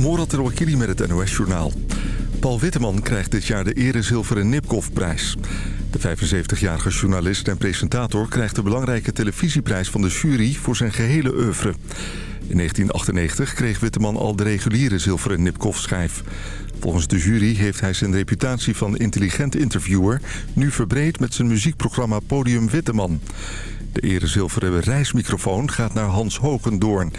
Morat Wakili met het NOS-journaal. Paul Witteman krijgt dit jaar de Erezilveren Nipkoff-prijs. De 75-jarige journalist en presentator krijgt de belangrijke televisieprijs van de jury voor zijn gehele oeuvre. In 1998 kreeg Witteman al de reguliere zilveren Nipkoff-schijf. Volgens de jury heeft hij zijn reputatie van intelligent interviewer... nu verbreed met zijn muziekprogramma Podium Witteman. De erezilveren reismicrofoon gaat naar Hans Hogendoorn.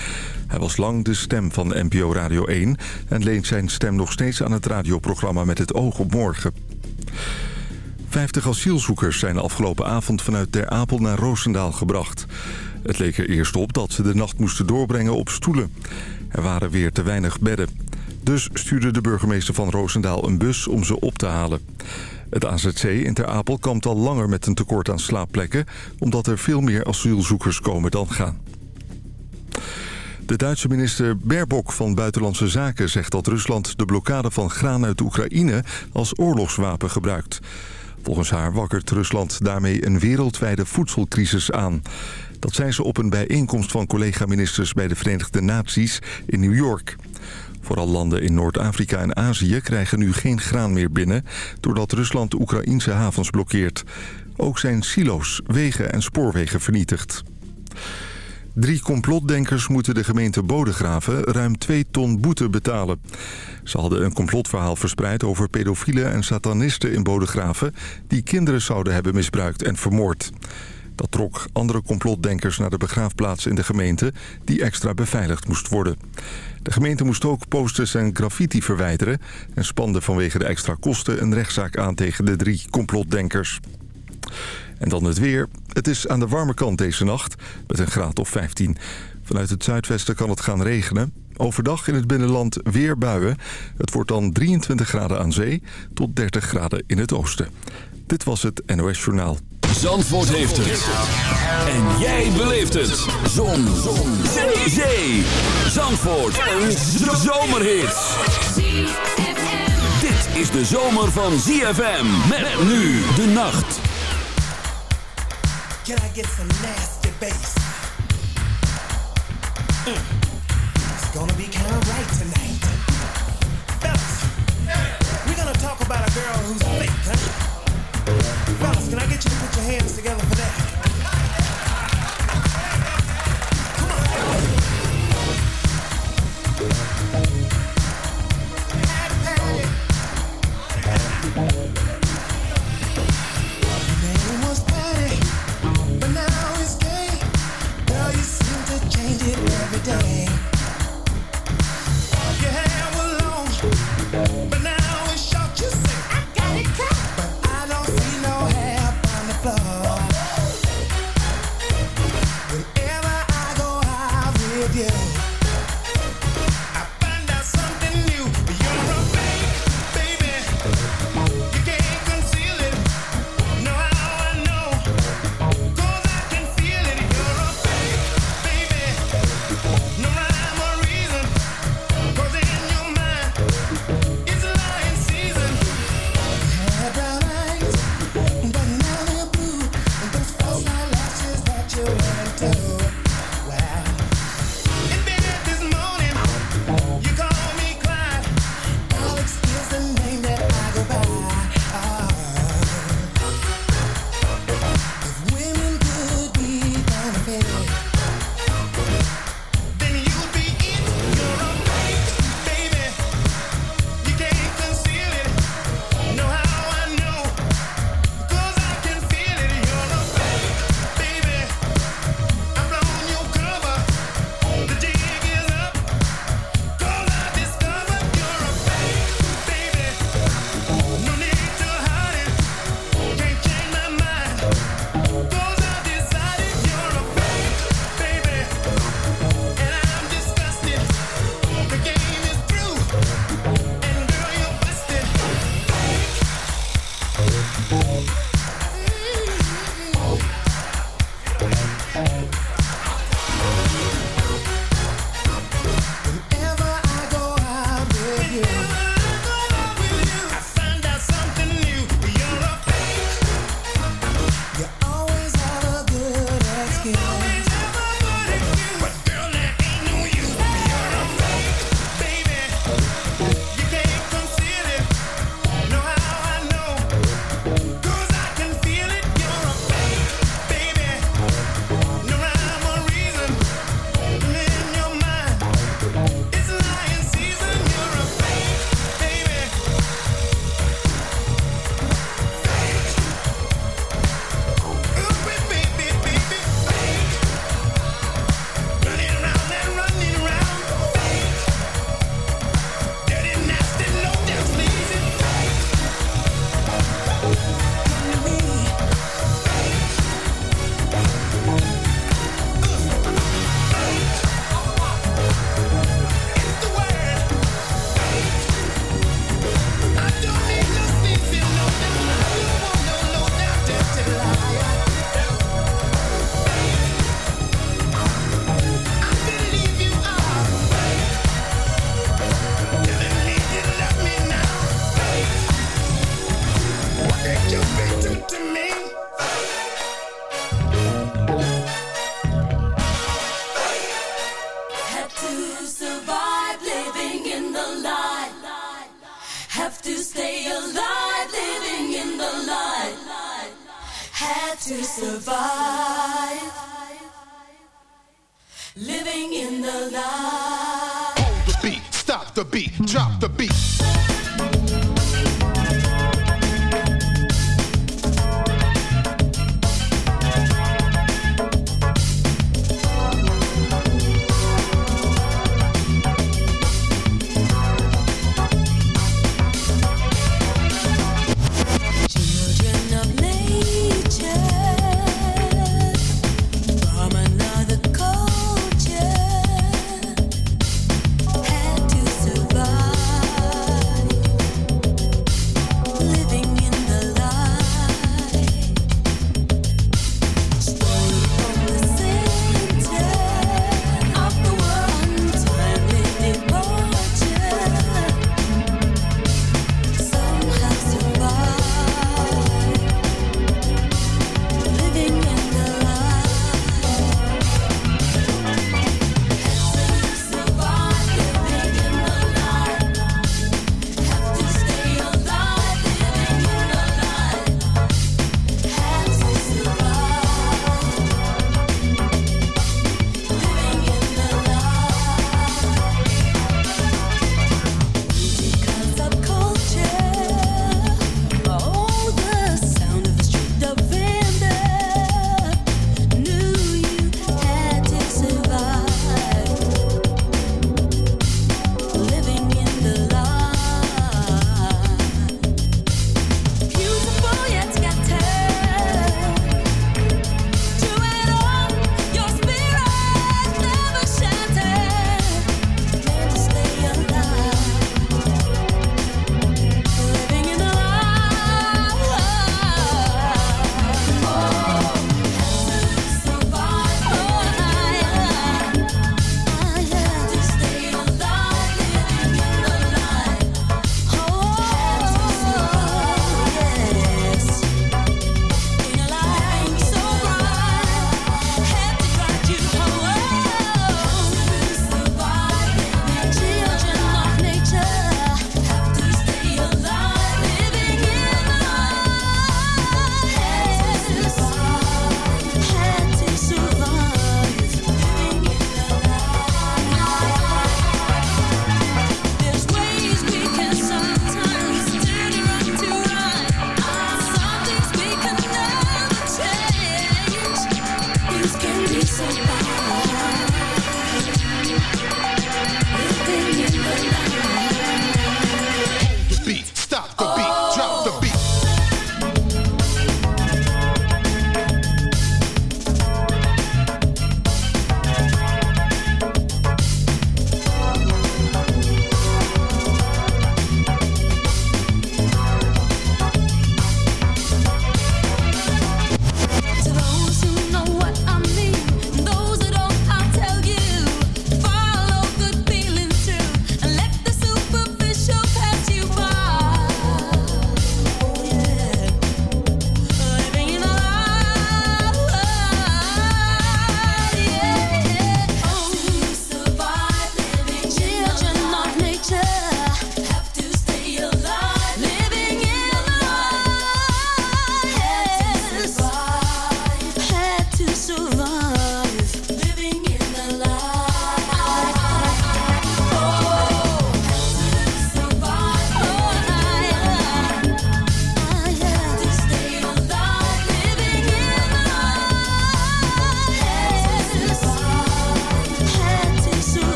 Hij was lang de stem van NPO Radio 1... en leent zijn stem nog steeds aan het radioprogramma Met het oog op morgen. Vijftig asielzoekers zijn afgelopen avond vanuit Ter Apel naar Roosendaal gebracht. Het leek er eerst op dat ze de nacht moesten doorbrengen op stoelen. Er waren weer te weinig bedden. Dus stuurde de burgemeester van Roosendaal een bus om ze op te halen. Het AZC in Ter Apel kampt al langer met een tekort aan slaapplekken... omdat er veel meer asielzoekers komen dan gaan. De Duitse minister Baerbock van Buitenlandse Zaken zegt dat Rusland de blokkade van graan uit Oekraïne als oorlogswapen gebruikt. Volgens haar wakkert Rusland daarmee een wereldwijde voedselcrisis aan. Dat zei ze op een bijeenkomst van collega-ministers bij de Verenigde Naties in New York. Vooral landen in Noord-Afrika en Azië krijgen nu geen graan meer binnen... doordat Rusland de Oekraïnse havens blokkeert. Ook zijn silo's, wegen en spoorwegen vernietigd. Drie complotdenkers moeten de gemeente Bodegraven ruim 2 ton boete betalen. Ze hadden een complotverhaal verspreid over pedofielen en satanisten in Bodegraven... die kinderen zouden hebben misbruikt en vermoord. Dat trok andere complotdenkers naar de begraafplaats in de gemeente... die extra beveiligd moest worden. De gemeente moest ook posters en graffiti verwijderen... en spande vanwege de extra kosten een rechtszaak aan tegen de drie complotdenkers. En dan het weer. Het is aan de warme kant deze nacht, met een graad of 15. Vanuit het zuidwesten kan het gaan regenen. Overdag in het binnenland weer buien. Het wordt dan 23 graden aan zee tot 30 graden in het oosten. Dit was het NOS Journaal. Zandvoort heeft het. En jij beleeft het. Zon. Zon. Zee. Zee. Zandvoort. Een zomerhit. Dit is de zomer van ZFM. Met nu de nacht. Can I get some nasty bass? Mm. It's gonna be kind of right tonight. Fellas, we're gonna talk about a girl who's fake, huh? Fellas, can I get you to put your hands together for that? Come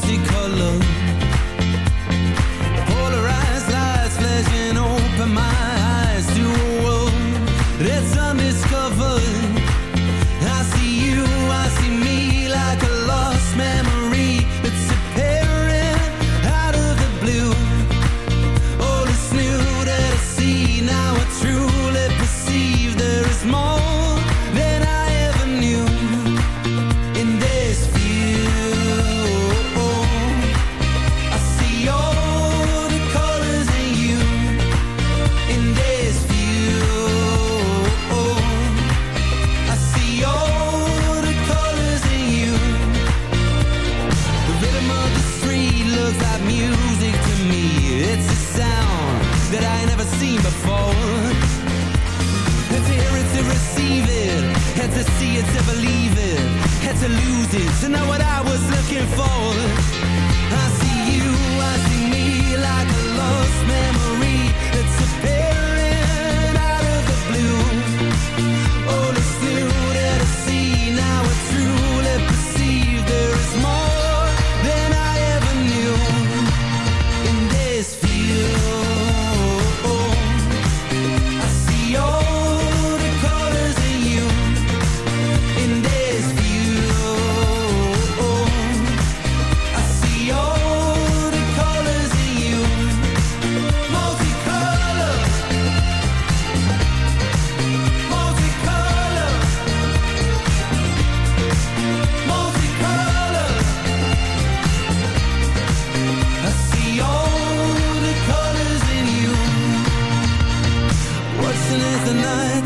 multicolored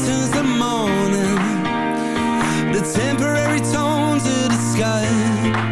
turns to morning. The temporary tones of the sky.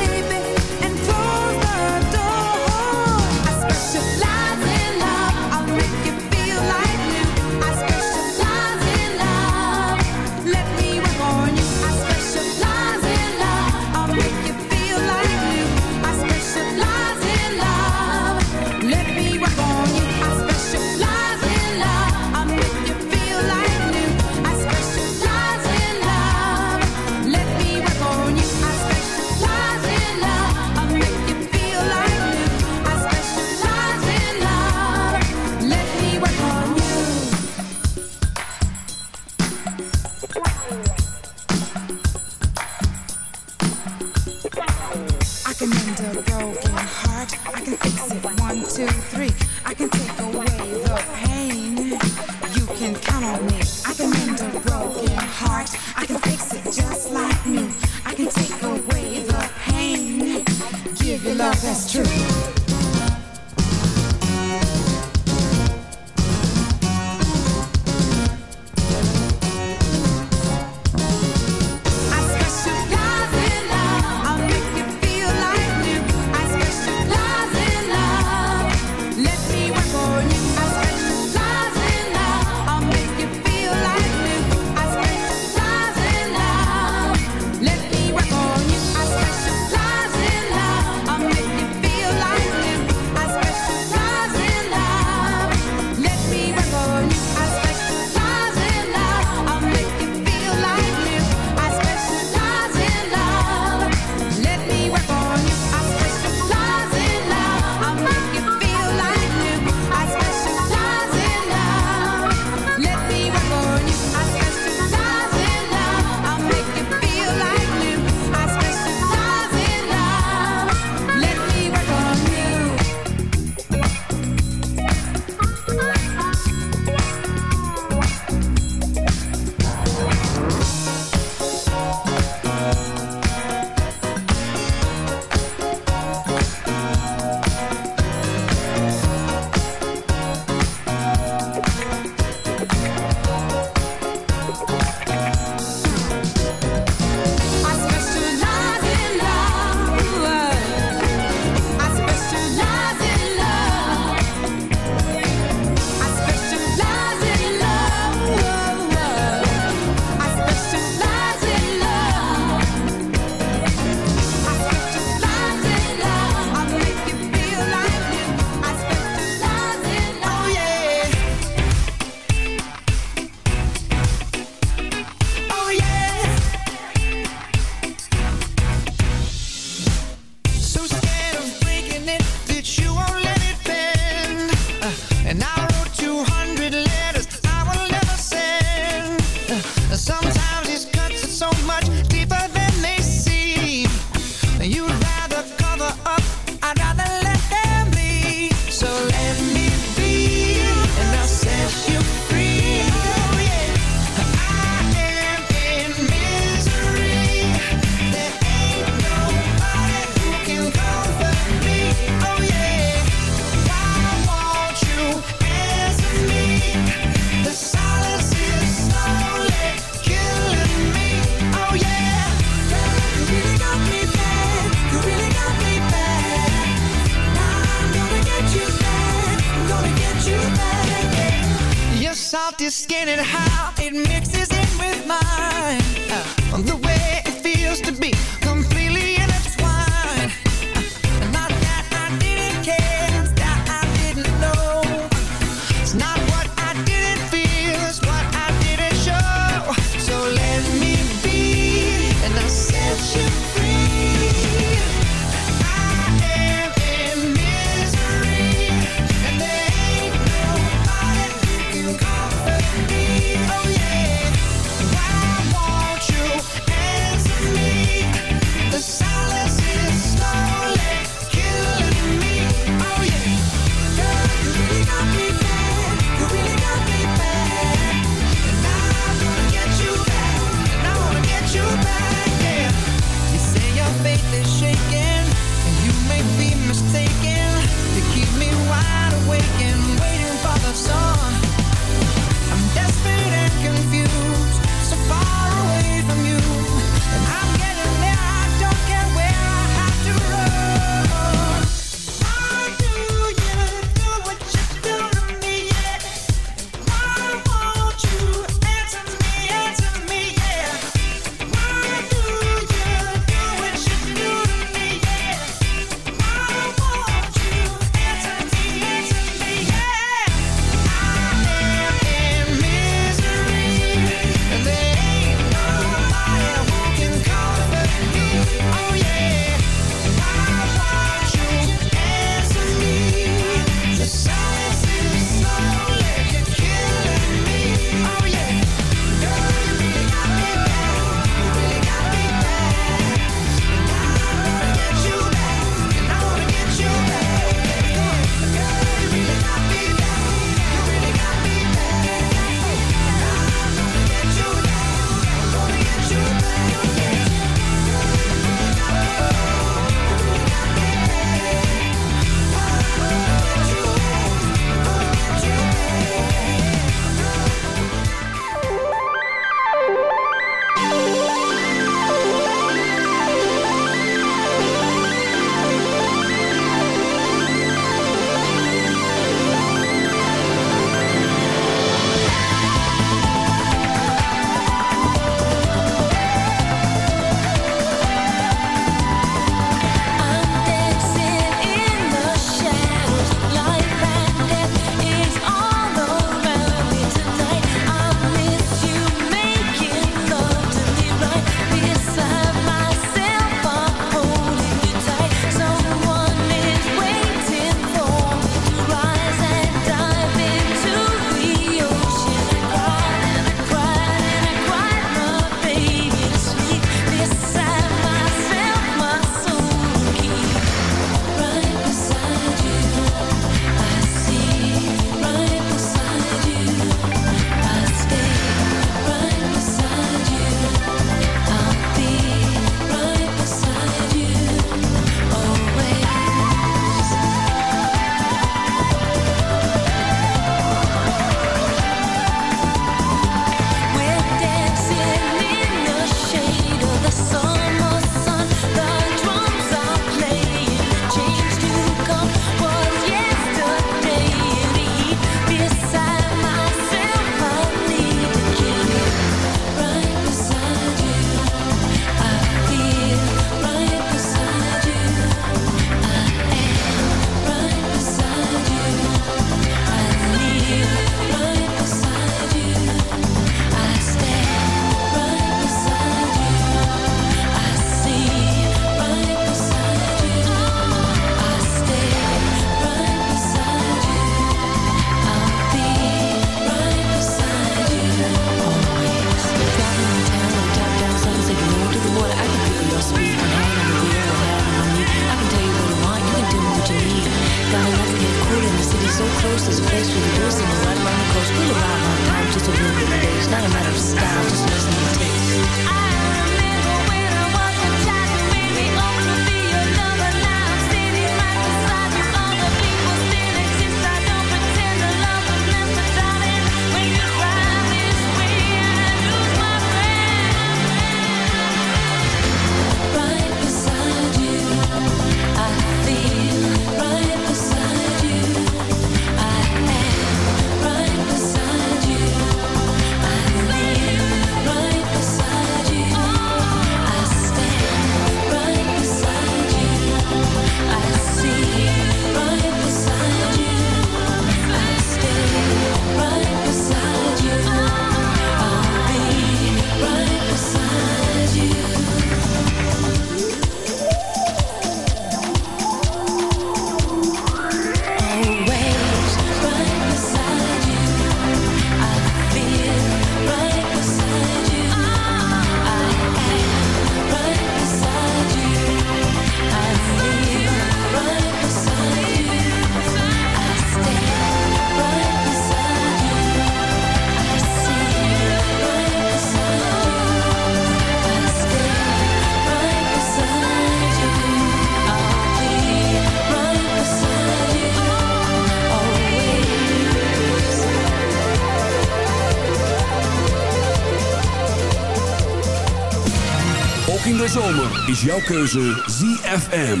In de zomer is jouw keuze ZFM.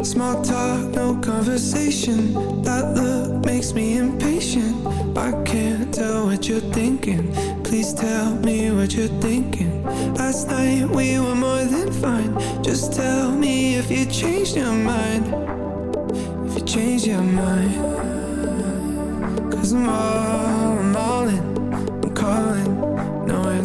Small talk, no conversation. That look makes me impatient. I can't tell what you're thinking. Please tell me what you're thinking. Last night we were more than fine. Just tell me if you changed your mind. If you changed your mind. Cause I'm all, I'm all in. I'm calling,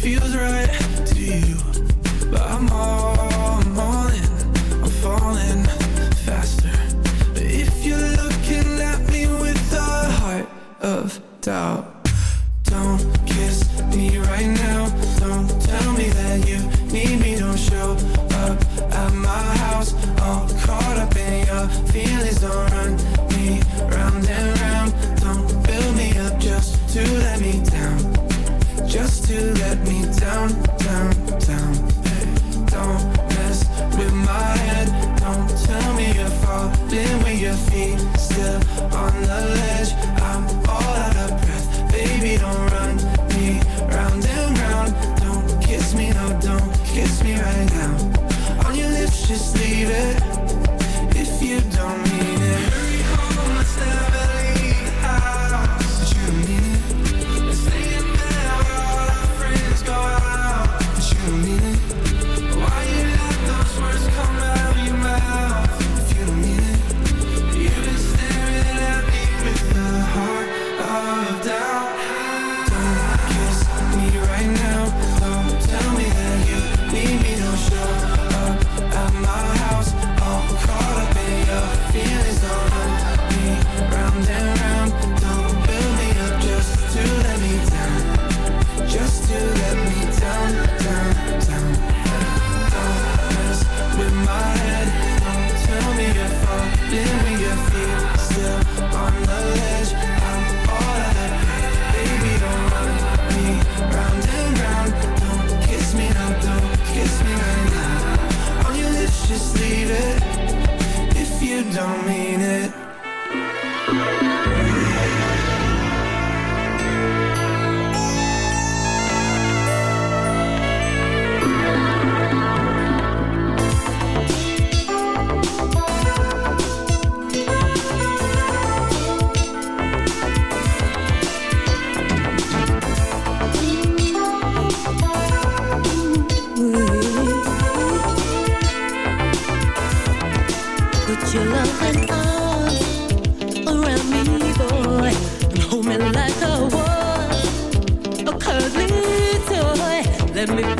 feels right to you. But I'm all, don't mean it. Let me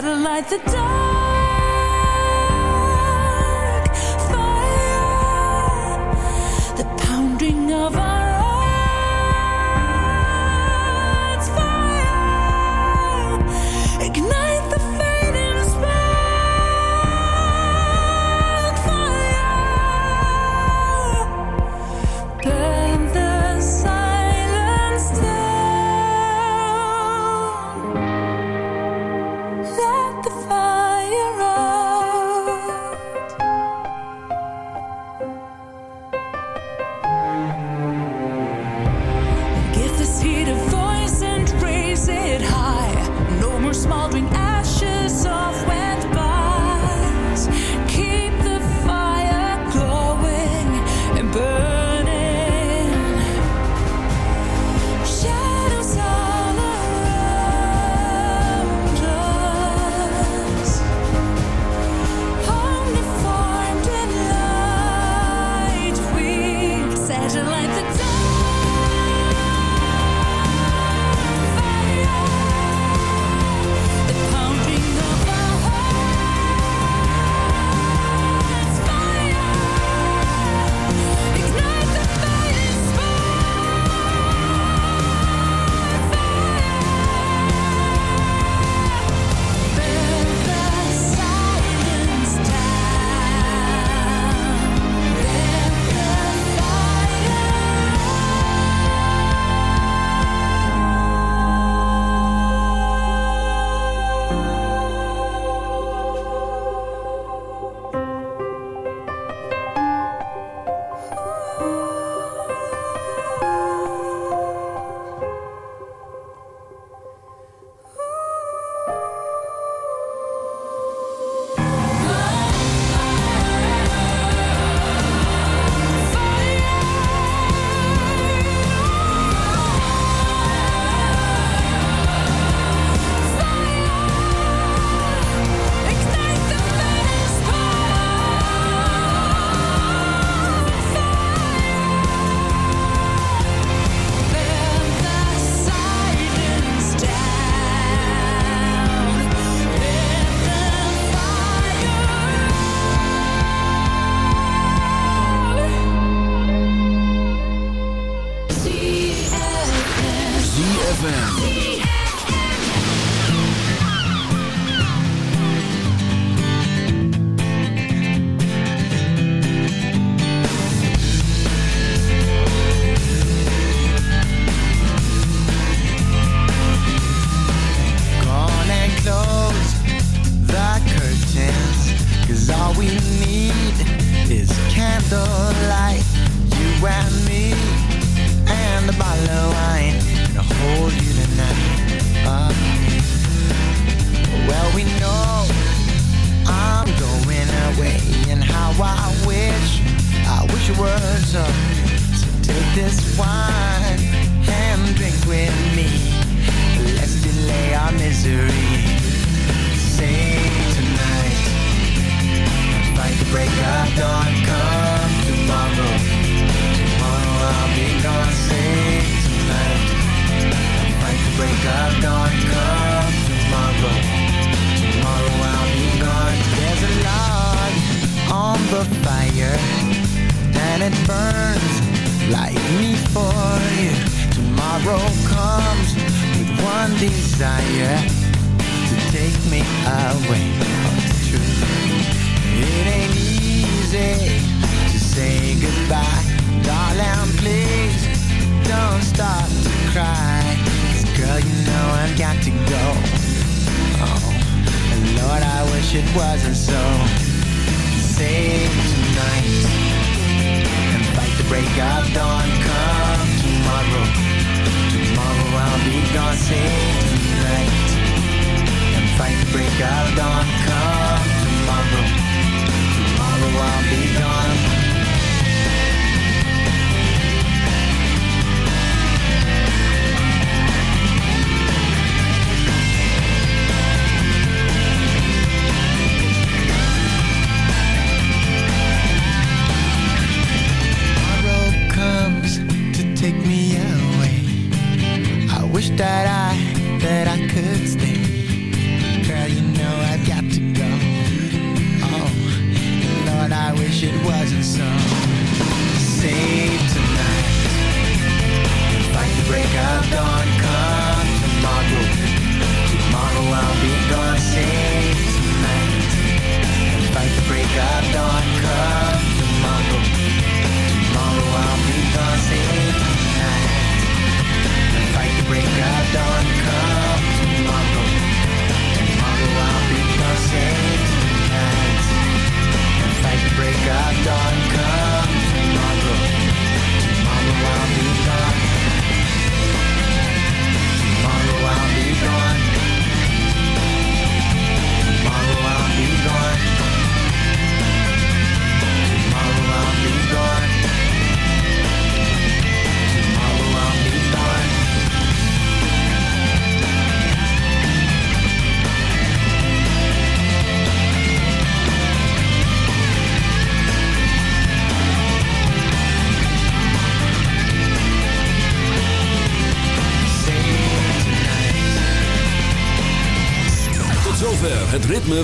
satellite the dark.